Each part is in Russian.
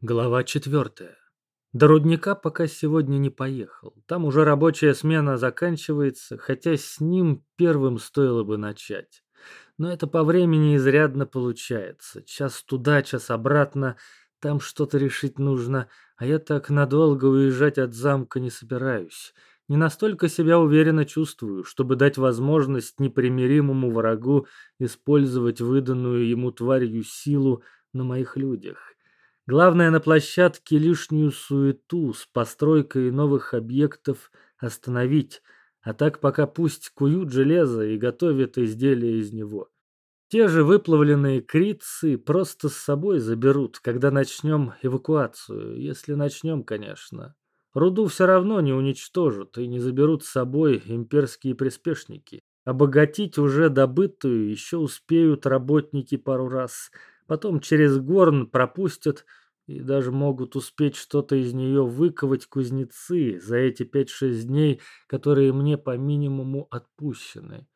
Глава четвертая. До рудника пока сегодня не поехал. Там уже рабочая смена заканчивается, хотя с ним первым стоило бы начать. Но это по времени изрядно получается. Час туда, час обратно. Там что-то решить нужно, а я так надолго уезжать от замка не собираюсь. Не настолько себя уверенно чувствую, чтобы дать возможность непримиримому врагу использовать выданную ему тварью силу на моих людях. Главное на площадке лишнюю суету с постройкой новых объектов остановить, а так пока пусть куют железо и готовят изделия из него. Те же выплавленные крицы просто с собой заберут, когда начнем эвакуацию, если начнем, конечно. Руду все равно не уничтожат и не заберут с собой имперские приспешники. Обогатить уже добытую еще успеют работники пару раз – Потом через горн пропустят и даже могут успеть что-то из нее выковать кузнецы за эти 5-6 дней, которые мне по минимуму отпущены.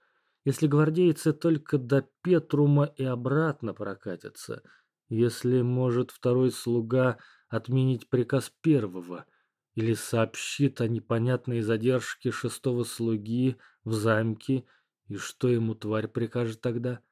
Если гвардейцы только до Петрума и обратно прокатятся, если может второй слуга отменить приказ первого или сообщит о непонятной задержке шестого слуги в замке, и что ему тварь прикажет тогда?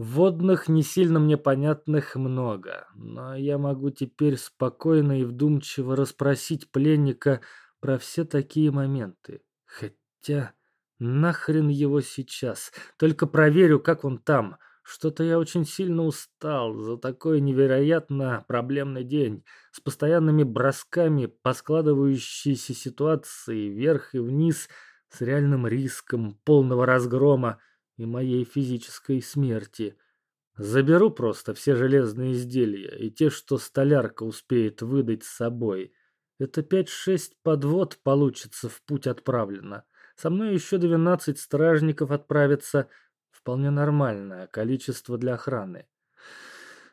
Водных, не сильно мне понятных, много, но я могу теперь спокойно и вдумчиво расспросить пленника про все такие моменты. Хотя, нахрен его сейчас, только проверю, как он там. Что-то я очень сильно устал за такой невероятно проблемный день, с постоянными бросками по складывающейся ситуации вверх и вниз, с реальным риском полного разгрома, и моей физической смерти. Заберу просто все железные изделия и те, что столярка успеет выдать с собой. Это пять-шесть подвод получится в путь отправлено. Со мной еще двенадцать стражников отправится. Вполне нормальное количество для охраны.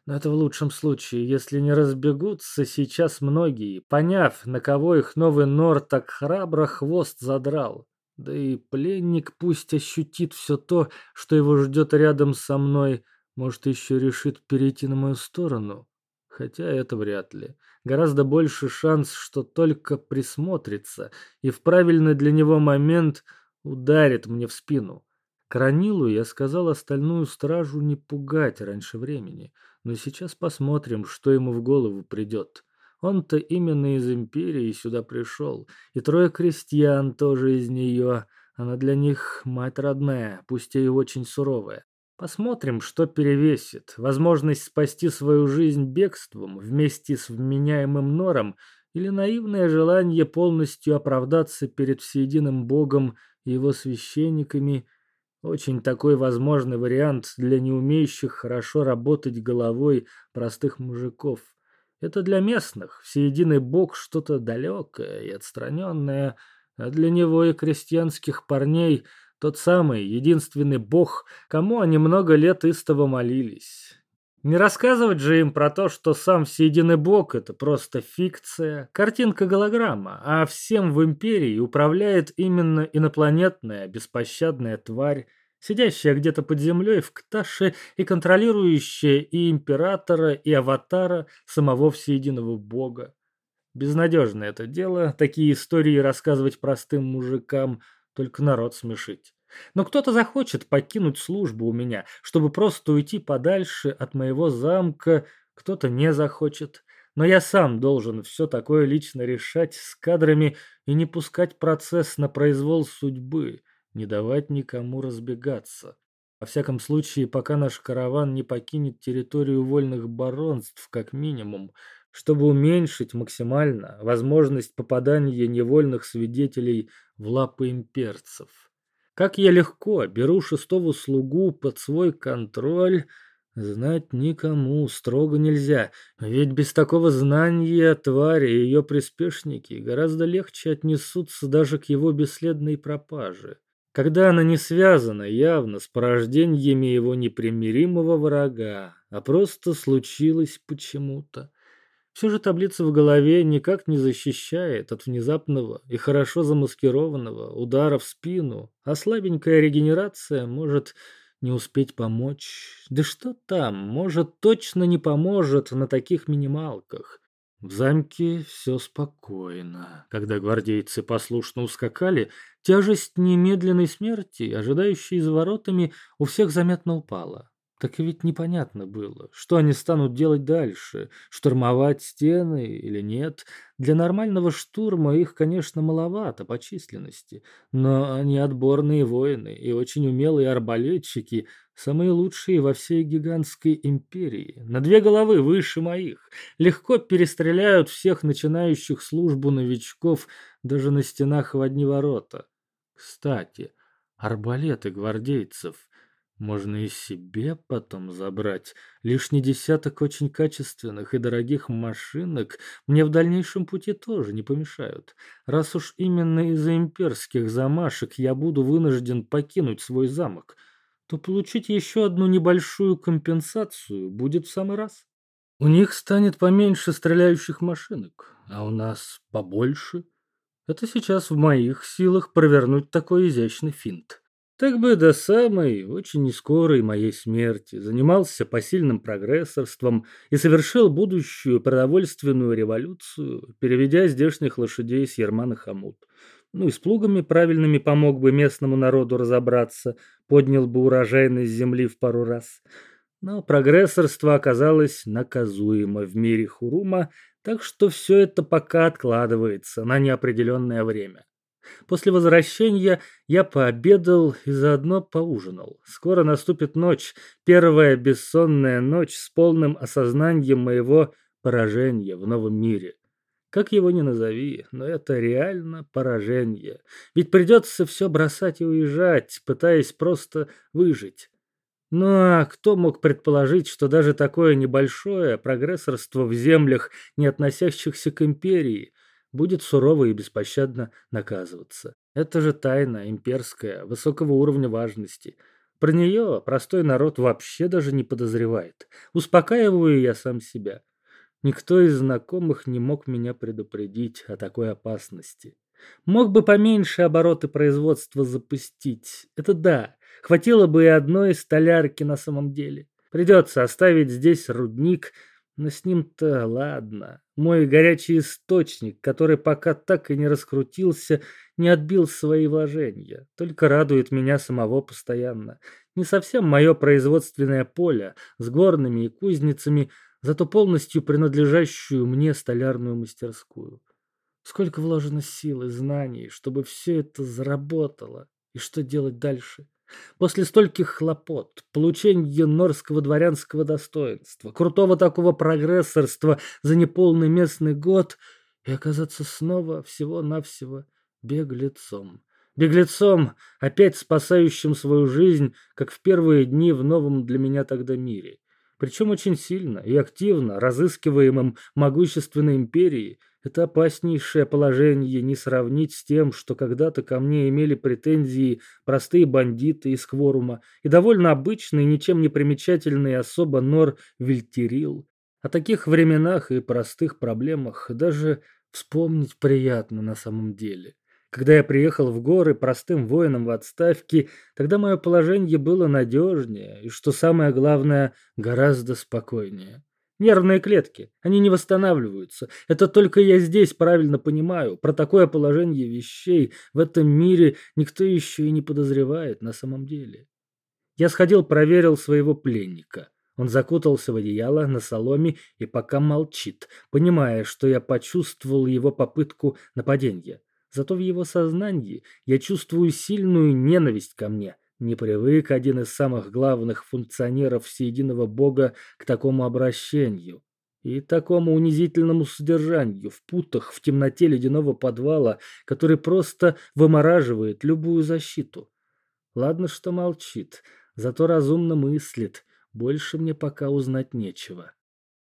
Но это в лучшем случае, если не разбегутся сейчас многие, поняв, на кого их новый нор так храбро хвост задрал. Да и пленник пусть ощутит все то, что его ждет рядом со мной, может, еще решит перейти на мою сторону. Хотя это вряд ли. Гораздо больше шанс, что только присмотрится и в правильный для него момент ударит мне в спину. Кранилу я сказал остальную стражу не пугать раньше времени, но сейчас посмотрим, что ему в голову придет. Он-то именно из империи сюда пришел, и трое крестьян тоже из нее. Она для них мать родная, пусть и очень суровая. Посмотрим, что перевесит. Возможность спасти свою жизнь бегством вместе с вменяемым нором или наивное желание полностью оправдаться перед всеединым Богом и его священниками. Очень такой возможный вариант для неумеющих хорошо работать головой простых мужиков. Это для местных, всеединый бог что-то далекое и отстраненное, а для него и крестьянских парней тот самый, единственный бог, кому они много лет истово молились. Не рассказывать же им про то, что сам всеединый бог – это просто фикция, картинка-голограмма, а всем в империи управляет именно инопланетная беспощадная тварь, сидящая где-то под землей в Кташе и контролирующая и императора, и аватара самого всеединого бога. Безнадежное это дело, такие истории рассказывать простым мужикам, только народ смешить. Но кто-то захочет покинуть службу у меня, чтобы просто уйти подальше от моего замка, кто-то не захочет. Но я сам должен все такое лично решать с кадрами и не пускать процесс на произвол судьбы не давать никому разбегаться. Во всяком случае, пока наш караван не покинет территорию вольных баронств, как минимум, чтобы уменьшить максимально возможность попадания невольных свидетелей в лапы имперцев. Как я легко беру шестого слугу под свой контроль, знать никому строго нельзя, ведь без такого знания твари и ее приспешники гораздо легче отнесутся даже к его бесследной пропаже когда она не связана явно с порождениями его непримиримого врага, а просто случилась почему-то. Все же таблица в голове никак не защищает от внезапного и хорошо замаскированного удара в спину, а слабенькая регенерация может не успеть помочь. Да что там, может точно не поможет на таких минималках. В замке все спокойно. Когда гвардейцы послушно ускакали, тяжесть немедленной смерти, ожидающей за воротами, у всех заметно упала. Так ведь непонятно было, что они станут делать дальше, штурмовать стены или нет. Для нормального штурма их, конечно, маловато по численности, но они отборные воины и очень умелые арбалетчики, самые лучшие во всей гигантской империи, на две головы выше моих, легко перестреляют всех начинающих службу новичков даже на стенах в одни ворота. Кстати, арбалеты гвардейцев — можно и себе потом забрать. Лишний десяток очень качественных и дорогих машинок мне в дальнейшем пути тоже не помешают. Раз уж именно из-за имперских замашек я буду вынужден покинуть свой замок, то получить еще одну небольшую компенсацию будет в самый раз. У них станет поменьше стреляющих машинок, а у нас побольше. Это сейчас в моих силах провернуть такой изящный финт. Так бы до самой, очень нескорой моей смерти занимался посильным прогрессорством и совершил будущую продовольственную революцию, переведя здешних лошадей с Ерма на. Ну и с плугами правильными помог бы местному народу разобраться, поднял бы урожайность земли в пару раз. Но прогрессорство оказалось наказуемо в мире Хурума, так что все это пока откладывается на неопределенное время. После возвращения я пообедал и заодно поужинал. Скоро наступит ночь, первая бессонная ночь с полным осознанием моего поражения в новом мире. Как его ни назови, но это реально поражение. Ведь придется все бросать и уезжать, пытаясь просто выжить. Ну а кто мог предположить, что даже такое небольшое прогрессорство в землях, не относящихся к империи, будет сурово и беспощадно наказываться. Это же тайна имперская, высокого уровня важности. Про нее простой народ вообще даже не подозревает. Успокаиваю я сам себя. Никто из знакомых не мог меня предупредить о такой опасности. Мог бы поменьше обороты производства запустить. Это да, хватило бы и одной столярки на самом деле. Придется оставить здесь рудник, но с ним-то ладно. Мой горячий источник, который пока так и не раскрутился, не отбил свои вложения. Только радует меня самого постоянно. Не совсем мое производственное поле, с горными и кузницами, зато полностью принадлежащую мне столярную мастерскую. Сколько вложено сил и знаний, чтобы все это заработало. И что делать дальше? После стольких хлопот, получения норского дворянского достоинства, крутого такого прогрессорства за неполный местный год и оказаться снова всего-навсего беглецом. Беглецом, опять спасающим свою жизнь, как в первые дни в новом для меня тогда мире. Причем очень сильно и активно разыскиваемым могущественной империей, это опаснейшее положение не сравнить с тем, что когда-то ко мне имели претензии простые бандиты из Кворума и довольно обычный, ничем не примечательный особо Нор Вильтерил. О таких временах и простых проблемах даже вспомнить приятно на самом деле. Когда я приехал в горы простым воином в отставке, тогда мое положение было надежнее и, что самое главное, гораздо спокойнее. Нервные клетки, они не восстанавливаются. Это только я здесь правильно понимаю. Про такое положение вещей в этом мире никто еще и не подозревает на самом деле. Я сходил, проверил своего пленника. Он закутался в одеяло на соломе и пока молчит, понимая, что я почувствовал его попытку нападения. Зато в его сознании я чувствую сильную ненависть ко мне – не привык один из самых главных функционеров всеединого бога к такому обращению и такому унизительному содержанию в путах в темноте ледяного подвала, который просто вымораживает любую защиту. Ладно, что молчит, зато разумно мыслит. Больше мне пока узнать нечего.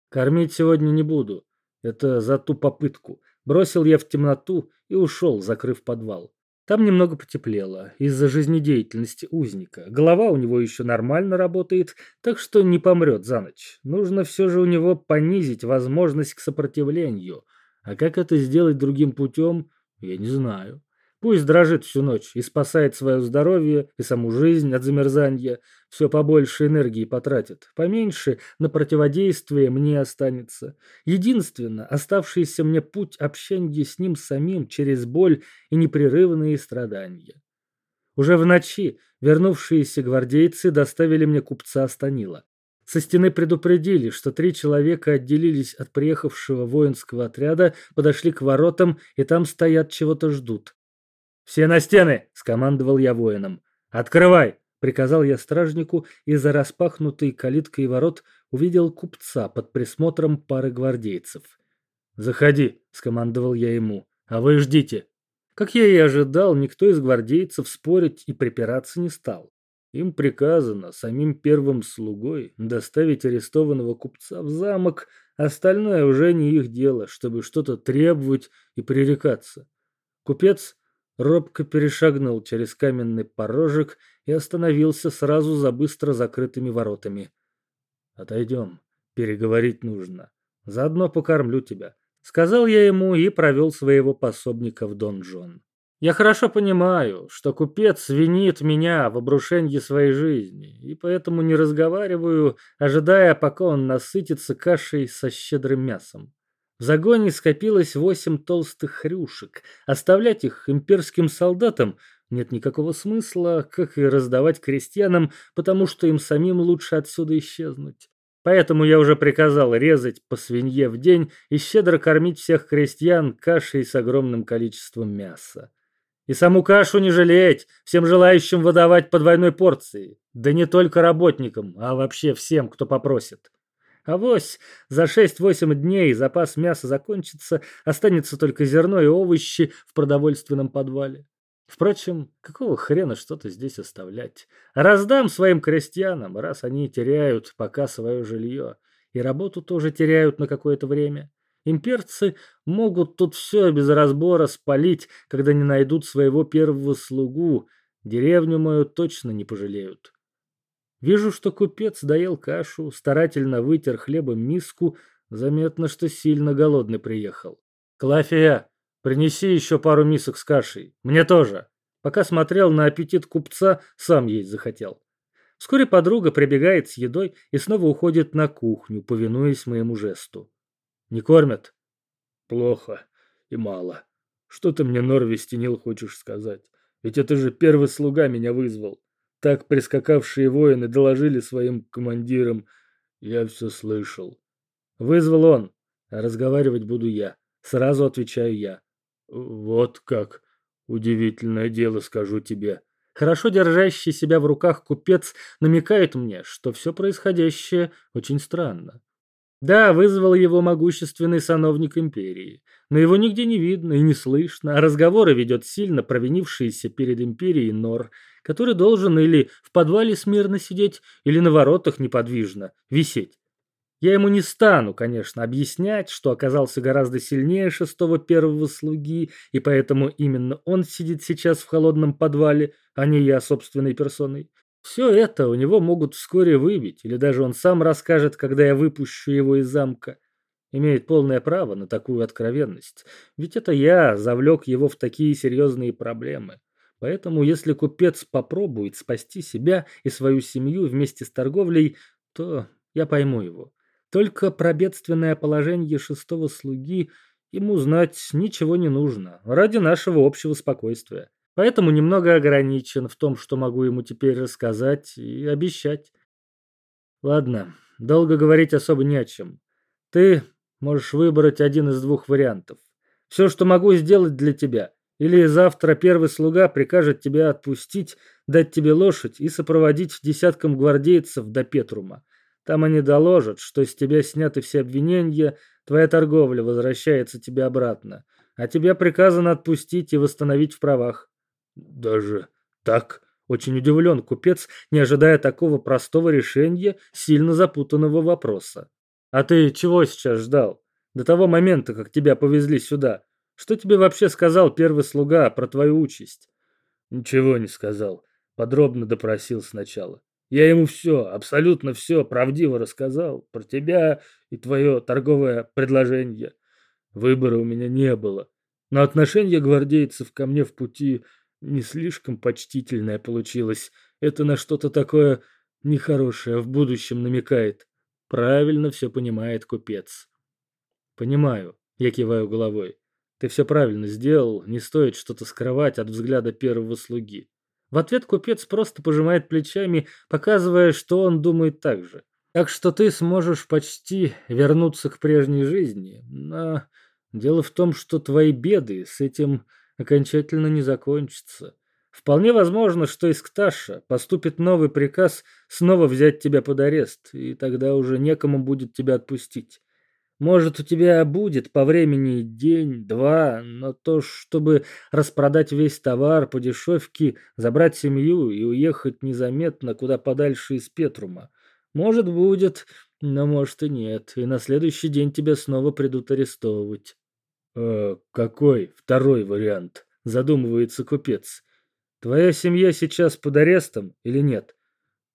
Кормить сегодня не буду. Это за ту попытку. Бросил я в темноту и ушел, закрыв подвал. Там немного потеплело из-за жизнедеятельности узника. Голова у него еще нормально работает, так что не помрет за ночь. Нужно все же у него понизить возможность к сопротивлению. А как это сделать другим путем, я не знаю. Пусть дрожит всю ночь и спасает свое здоровье и саму жизнь от замерзания. все побольше энергии потратит, поменьше на противодействие мне останется. Единственно, оставшийся мне путь общения с ним самим через боль и непрерывные страдания. Уже в ночи вернувшиеся гвардейцы доставили мне купца Станила. Со стены предупредили, что три человека отделились от приехавшего воинского отряда, подошли к воротам и там стоят, чего-то ждут. «Все на стены!» — скомандовал я воинам. «Открывай!» — приказал я стражнику и за распахнутой калиткой ворот увидел купца под присмотром пары гвардейцев. «Заходи!» — скомандовал я ему. «А вы ждите!» Как я и ожидал, никто из гвардейцев спорить и припираться не стал. Им приказано самим первым слугой доставить арестованного купца в замок, остальное уже не их дело, чтобы что-то требовать и пререкаться. Купец робко перешагнул через каменный порожек и остановился сразу за быстро закрытыми воротами. «Отойдем, переговорить нужно. Заодно покормлю тебя», — сказал я ему и провел своего пособника в донжон. Я хорошо понимаю, что купец винит меня в обрушении своей жизни, и поэтому не разговариваю, ожидая, пока он насытится кашей со щедрым мясом. В загоне скопилось восемь толстых хрюшек. Оставлять их имперским солдатам нет никакого смысла, как и раздавать крестьянам, потому что им самим лучше отсюда исчезнуть. Поэтому я уже приказал резать по свинье в день и щедро кормить всех крестьян кашей с огромным количеством мяса. И саму кашу не жалеть, всем желающим выдавать по двойной порции. Да не только работникам, а вообще всем, кто попросит. А вось за 6-8 дней запас мяса закончится, останется только зерно и овощи в продовольственном подвале. Впрочем, какого хрена что-то здесь оставлять? Раздам своим крестьянам, раз они теряют пока свое жилье, и работу тоже теряют на какое-то время. Имперцы могут тут все без разбора спалить, когда не найдут своего первого слугу. Деревню мою точно не пожалеют. Вижу, что купец доел кашу, старательно вытер хлебом миску, заметно, что сильно голодный приехал. «Клафия, принеси еще пару мисок с кашей. Мне тоже». Пока смотрел на аппетит купца, сам есть захотел. Вскоре подруга прибегает с едой и снова уходит на кухню, повинуясь моему жесту. Не кормят? Плохо и мало. Что ты мне, Норви Стенил, хочешь сказать? Ведь это же первый слуга меня вызвал. Так прискакавшие воины доложили своим командирам. Я все слышал. Вызвал он, разговаривать буду я. Сразу отвечаю я. Вот как. Удивительное дело, скажу тебе. Хорошо держащий себя в руках купец намекает мне, что все происходящее очень странно. Да, вызвал его могущественный сановник империи, но его нигде не видно и не слышно, а разговоры ведет сильно провинившийся перед империей Нор, который должен или в подвале смирно сидеть, или на воротах неподвижно висеть. Я ему не стану, конечно, объяснять, что оказался гораздо сильнее шестого первого слуги, и поэтому именно он сидит сейчас в холодном подвале, а не я собственной персоной. Все это у него могут вскоре выбить, или даже он сам расскажет, когда я выпущу его из замка. Имеет полное право на такую откровенность, ведь это я завлек его в такие серьезные проблемы. Поэтому если купец попробует спасти себя и свою семью вместе с торговлей, то я пойму его. Только про бедственное положение шестого слуги ему знать ничего не нужно, ради нашего общего спокойствия. Поэтому немного ограничен в том, что могу ему теперь рассказать и обещать. Ладно, долго говорить особо не о чем. Ты можешь выбрать один из двух вариантов. Все, что могу сделать для тебя. Или завтра первый слуга прикажет тебя отпустить, дать тебе лошадь и сопроводить десяткам гвардейцев до Петрума. Там они доложат, что с тебя сняты все обвинения, твоя торговля возвращается тебе обратно, а тебя приказано отпустить и восстановить в правах. Даже так? Очень удивлен купец, не ожидая такого простого решения сильно запутанного вопроса. А ты чего сейчас ждал? До того момента, как тебя повезли сюда. Что тебе вообще сказал первый слуга про твою участь? Ничего не сказал. Подробно допросил сначала. Я ему все, абсолютно все правдиво рассказал про тебя и твое торговое предложение. Выбора у меня не было. Но отношение гвардейцев ко мне в пути не слишком почтительное получилось. Это на что-то такое нехорошее в будущем намекает. Правильно все понимает купец. Понимаю, я киваю головой. Ты все правильно сделал, не стоит что-то скрывать от взгляда первого слуги. В ответ купец просто пожимает плечами, показывая, что он думает так же. Так что ты сможешь почти вернуться к прежней жизни. Но дело в том, что твои беды с этим окончательно не закончатся. Вполне возможно, что из Кташа поступит новый приказ снова взять тебя под арест, и тогда уже некому будет тебя отпустить. Может, у тебя будет по времени день-два, но то, чтобы распродать весь товар по дешевке, забрать семью и уехать незаметно куда подальше из Петрума. Может, будет, но может и нет, и на следующий день тебя снова придут арестовывать. «Э, какой второй вариант?» – задумывается купец. Твоя семья сейчас под арестом или нет?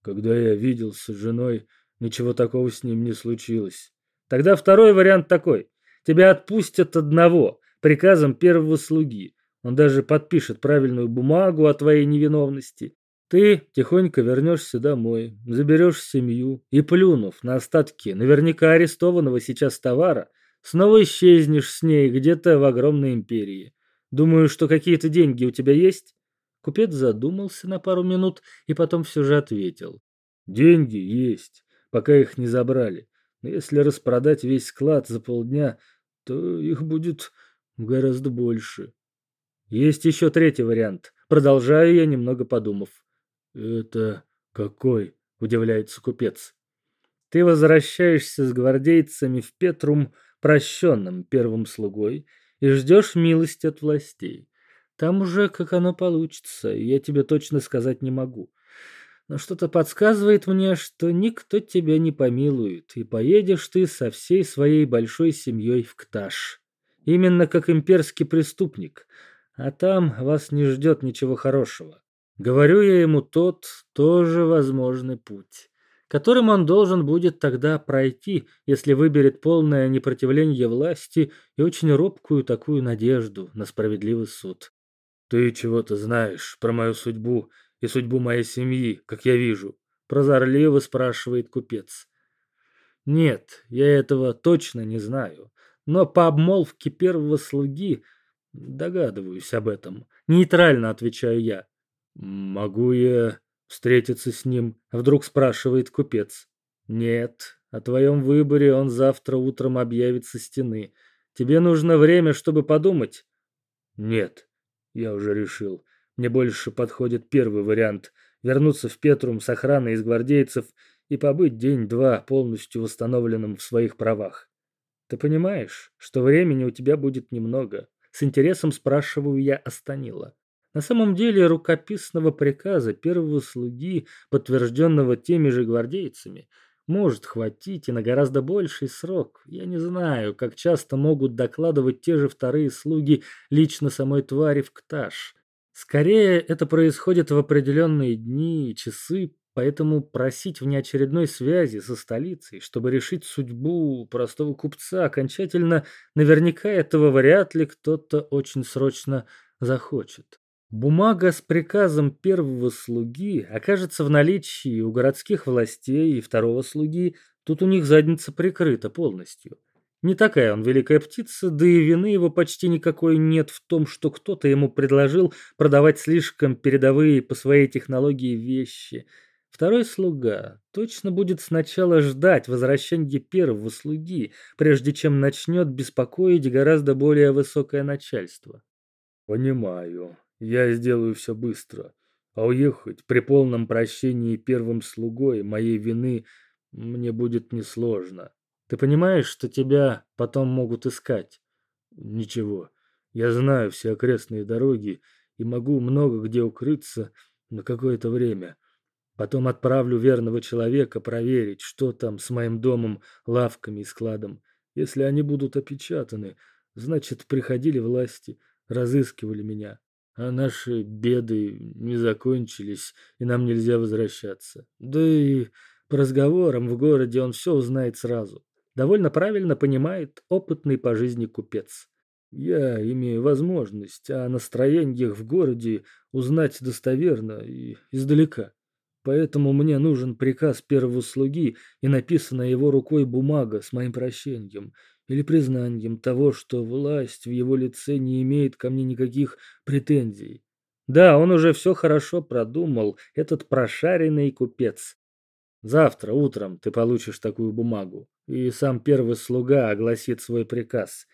Когда я виделся с женой, ничего такого с ним не случилось. Тогда второй вариант такой. Тебя отпустят одного, приказом первого слуги. Он даже подпишет правильную бумагу о твоей невиновности. Ты тихонько вернешься домой, заберешь семью и, плюнув на остатки наверняка арестованного сейчас товара, снова исчезнешь с ней где-то в огромной империи. Думаю, что какие-то деньги у тебя есть? Купец задумался на пару минут и потом все же ответил. «Деньги есть, пока их не забрали. Если распродать весь склад за полдня, то их будет гораздо больше. Есть еще третий вариант. Продолжаю я, немного подумав. «Это какой?» – удивляется купец. «Ты возвращаешься с гвардейцами в Петрум, прощенным первым слугой, и ждешь милости от властей. Там уже как оно получится, я тебе точно сказать не могу. Но что-то подсказывает мне, что никто тебя не помилует, и поедешь ты со всей своей большой семьей в Кташ. Именно как имперский преступник. А там вас не ждет ничего хорошего. Говорю я ему тот, тоже возможный путь, которым он должен будет тогда пройти, если выберет полное непротивление власти и очень робкую такую надежду на справедливый суд. «Ты чего-то знаешь про мою судьбу и судьбу моей семьи, как я вижу?» Прозорливо спрашивает купец. «Нет, я этого точно не знаю, но по обмолвке первого слуги догадываюсь об этом. Нейтрально отвечаю я. Могу я встретиться с ним?» Вдруг спрашивает купец. «Нет, о твоем выборе он завтра утром объявит со стены. Тебе нужно время, чтобы подумать?» «Нет, я уже решил. Мне больше подходит первый вариант. Вернуться в Петрум с охраной из гвардейцев и побыть день-два полностью восстановленным в своих правах. Ты понимаешь, что времени у тебя будет немного? С интересом спрашиваю я Астанила. На самом деле рукописного приказа первого слуги, подтвержденного теми же гвардейцами, может хватить и на гораздо больший срок. Я не знаю, как часто могут докладывать те же вторые слуги лично самой твари в Кташ. Скорее, это происходит в определенные дни и часы, поэтому просить внеочередной связи со столицей, чтобы решить судьбу простого купца окончательно, наверняка этого вряд ли кто-то очень срочно захочет. Бумага с приказом первого слуги окажется в наличии у городских властей и второго слуги, тут у них задница прикрыта полностью. Не такая он великая птица, да и вины его почти никакой нет в том, что кто-то ему предложил продавать слишком передовые по своей технологии вещи. Второй слуга точно будет сначала ждать возвращения первого слуги, прежде чем начнет беспокоить гораздо более высокое начальство. «Понимаю», я сделаю все быстро, а уехать при полном прощении первым слугой моей вины мне будет несложно. Ты понимаешь, что тебя потом могут искать? Ничего, я знаю все окрестные дороги и могу много где укрыться на какое-то время. Потом отправлю верного человека проверить, что там с моим домом, лавками и складом. Если они будут опечатаны, значит, приходили власти, разыскивали меня а наши беды не закончились, и нам нельзя возвращаться. Да и по разговорам в городе он все узнает сразу. Довольно правильно понимает опытный по жизни купец. Я имею возможность о настроениях в городе узнать достоверно и издалека. поэтому мне нужен приказ первого слуги и написанная его рукой бумага с моим прощением или признанием того, что власть в его лице не имеет ко мне никаких претензий. Да, он уже все хорошо продумал, этот прошаренный купец. Завтра утром ты получишь такую бумагу, и сам первый слуга огласит свой приказ.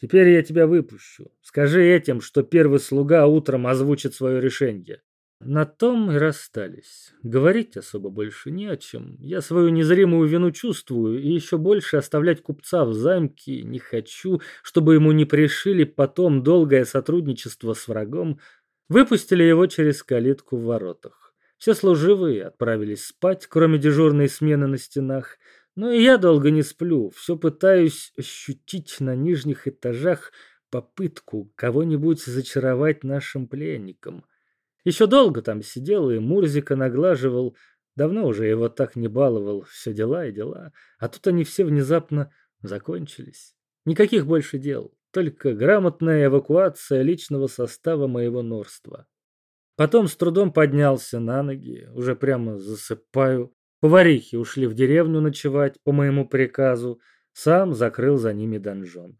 Теперь я тебя выпущу. Скажи этим, что первый слуга утром озвучит свое решение. На том и расстались. Говорить особо больше не о чем. Я свою незримую вину чувствую, и еще больше оставлять купца в замке не хочу, чтобы ему не пришили потом долгое сотрудничество с врагом. Выпустили его через калитку в воротах. Все служивые отправились спать, кроме дежурной смены на стенах. Но и я долго не сплю, все пытаюсь ощутить на нижних этажах попытку кого-нибудь зачаровать нашим пленникам. Еще долго там сидел и Мурзика наглаживал. Давно уже его так не баловал. Все дела и дела. А тут они все внезапно закончились. Никаких больше дел. Только грамотная эвакуация личного состава моего норства. Потом с трудом поднялся на ноги. Уже прямо засыпаю. Поварихи ушли в деревню ночевать по моему приказу. Сам закрыл за ними донжон.